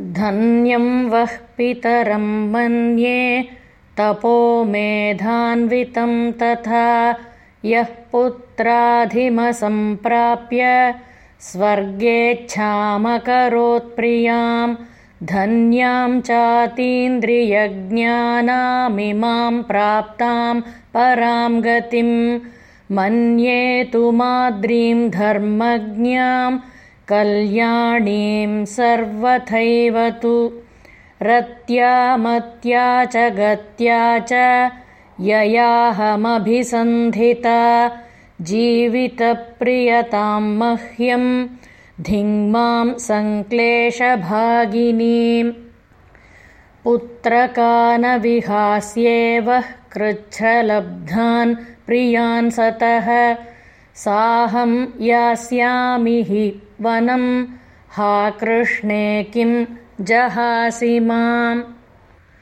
धन्यं वः पितरं मन्ये तपो मेधान्वितं तथा यः पुत्राधिमसम्प्राप्य स्वर्गेच्छामकरोत्प्रियां धन्यां चातीन्द्रियज्ञानामिमां प्राप्तां परां गतिं मन्ये माद्रीं धर्मज्ञां कल्याणीं सर्वथैव तु रत्या मत्या च गत्या च ययाहमभिसन्धिता जीवितप्रियतां मह्यं धिङ्मां सङ्क्लेशभागिनीम् पुत्रकानविहास्येव कृच्छ्रलब्धान् प्रियान् सतः साहं यास्यामि हि वनं। हा कृष्णे किं जहासि माम्